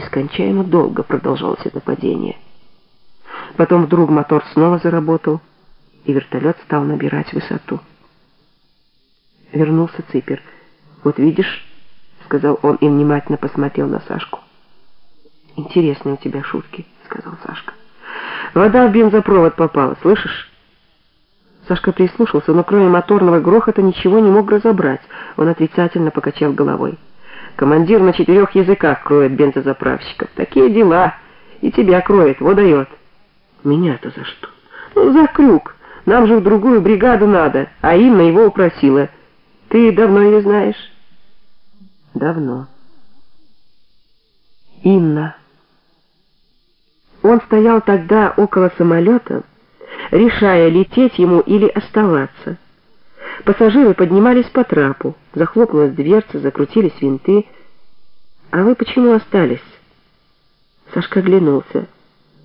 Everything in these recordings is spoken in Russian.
Нескончаемо долго продолжалось это падение. Потом вдруг мотор снова заработал, и вертолет стал набирать высоту. Вернулся Ципер. «Вот видишь», — сказал он и внимательно посмотрел на Сашку. «Интересные у тебя шутки», — сказал Сашка. «Вода в бензопровод попала, слышишь?» Сашка прислушался, но кроме моторного грохота ничего не мог разобрать. Он отрицательно покачал головой. Командир на четырех языках кроет бензозаправщиков. Такие дела. И тебя кроет, вот дает. Меня-то за что? Ну, за крюк. Нам же в другую бригаду надо, а Инна его упросила. Ты давно ее знаешь? Давно. Инна. Он стоял тогда около самолета, решая, лететь ему или оставаться. Пассажиры поднимались по трапу, захлопнулась дверца, закрутились винты. «А вы почему остались?» Сашка оглянулся.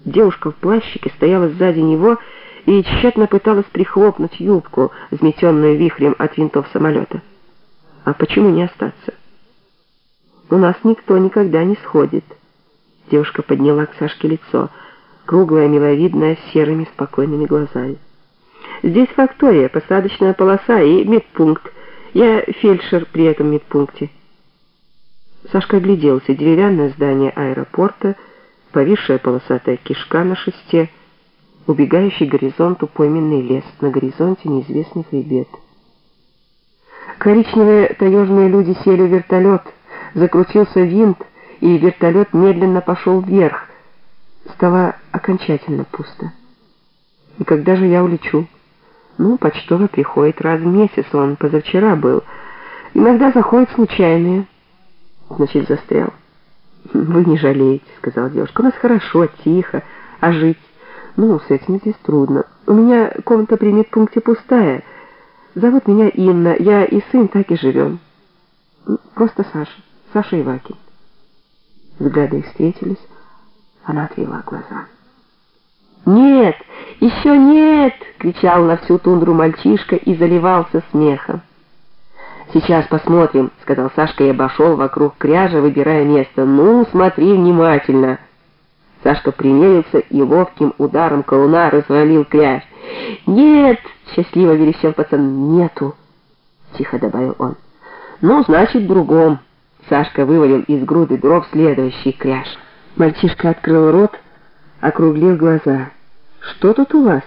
Девушка в плащике стояла сзади него и тщетно пыталась прихлопнуть юбку, взметенную вихрем от винтов самолета. «А почему не остаться?» «У нас никто никогда не сходит». Девушка подняла к Сашке лицо, круглое, миловидное, с серыми спокойными глазами. Здесь фактория, посадочная полоса и медпункт. Я фельдшер при этом медпункте. Сашка огляделся. Деревянное здание аэропорта, повисшая полосатая кишка на шесте, убегающий к горизонту пойменный лес, на горизонте неизвестный хребет. Коричневые таежные люди сели в вертолет, закрутился винт, и вертолет медленно пошел вверх. Стало окончательно пусто. И когда же я улечу? Ну, почтовый приходит раз в месяц, он позавчера был. Иногда заходят случайные. Значит, застрял. Вы не жалеете, сказала девушка. У нас хорошо, тихо, а жить? Ну, с этим здесь трудно. У меня комната при медпункте пустая. Зовут меня Инна, я и сын так и живем. Просто Саша, Саша Ивакин. Взгляды встретились, она отвела глаза. «Нет, еще нет!» — кричал на всю тундру мальчишка и заливался смехом. «Сейчас посмотрим», — сказал Сашка и обошел вокруг кряжа, выбирая место. «Ну, смотри внимательно». Сашка примерился и ловким ударом колуна развалил кряж. «Нет!» — счастливо верещал пацан. «Нету!» — тихо добавил он. «Ну, значит, другом». Сашка вывалил из груды дров следующий кряж. Мальчишка открыл рот, округлил глаза. «Что тут у вас?»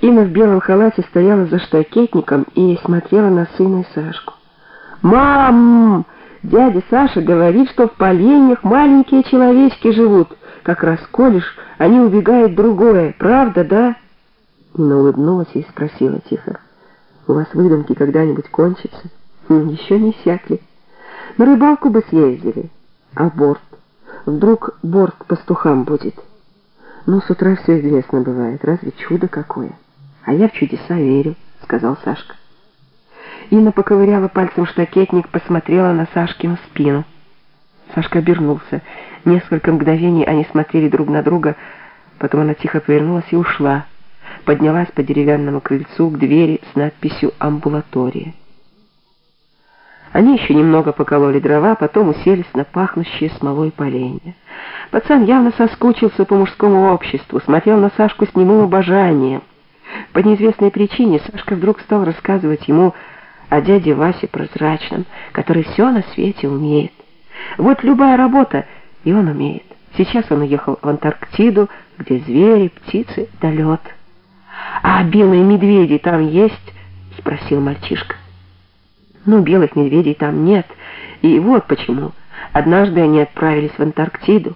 Инна в белом халате стояла за штакетником и смотрела на сына и Сашку. «Мам! Дядя Саша говорит, что в поленьях маленькие человечки живут. Как расколешь, они убегают другое. Правда, да?» Инна улыбнулась и спросила тихо. «У вас выдумки когда-нибудь кончатся?» «Еще не сякли. На рыбалку бы съездили. А борт? Вдруг борт пастухам будет?» «Ну, с утра все известно бывает. Разве чудо какое?» «А я в чудеса верю», — сказал Сашка. Инна поковыряла пальцем штакетник, посмотрела на Сашкину спину. Сашка обернулся. Несколько мгновений они смотрели друг на друга, потом она тихо повернулась и ушла. Поднялась по деревянному крыльцу к двери с надписью «Амбулатория». Они еще немного покололи дрова, потом уселись на пахнущие смолой поленья. Пацан явно соскучился по мужскому обществу, смотрел на Сашку с немым обожанием. По неизвестной причине Сашка вдруг стал рассказывать ему о дяде Васе Прозрачном, который все на свете умеет. Вот любая работа, и он умеет. Сейчас он уехал в Антарктиду, где звери, птицы да лед. «А белые медведи там есть?» — спросил мальчишка. Ну, белых медведей там нет. И вот почему. Однажды они отправились в Антарктиду.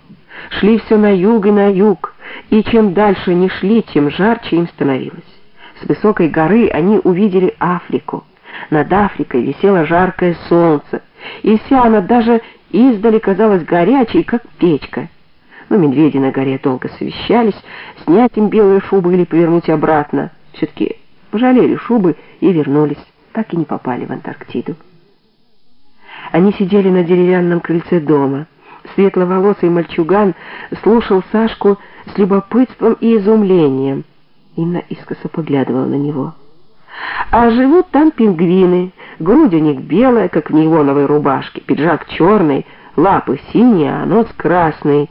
Шли все на юг и на юг. И чем дальше они шли, тем жарче им становилось. С высокой горы они увидели Африку. Над Африкой висело жаркое солнце. И вся она даже издали казалась горячей, как печка. Но медведи на горе долго совещались, снять им белые шубы или повернуть обратно. Все-таки пожалели шубы и вернулись так и не попали в Антарктиду. Они сидели на деревянном крыльце дома. Светловолосый мальчуган слушал Сашку с любопытством и изумлением. Инна искоса поглядывала на него. А живут там пингвины. Грудь у них белая, как в нейлоновой рубашке, пиджак черный, Лапы синие, а нос красный.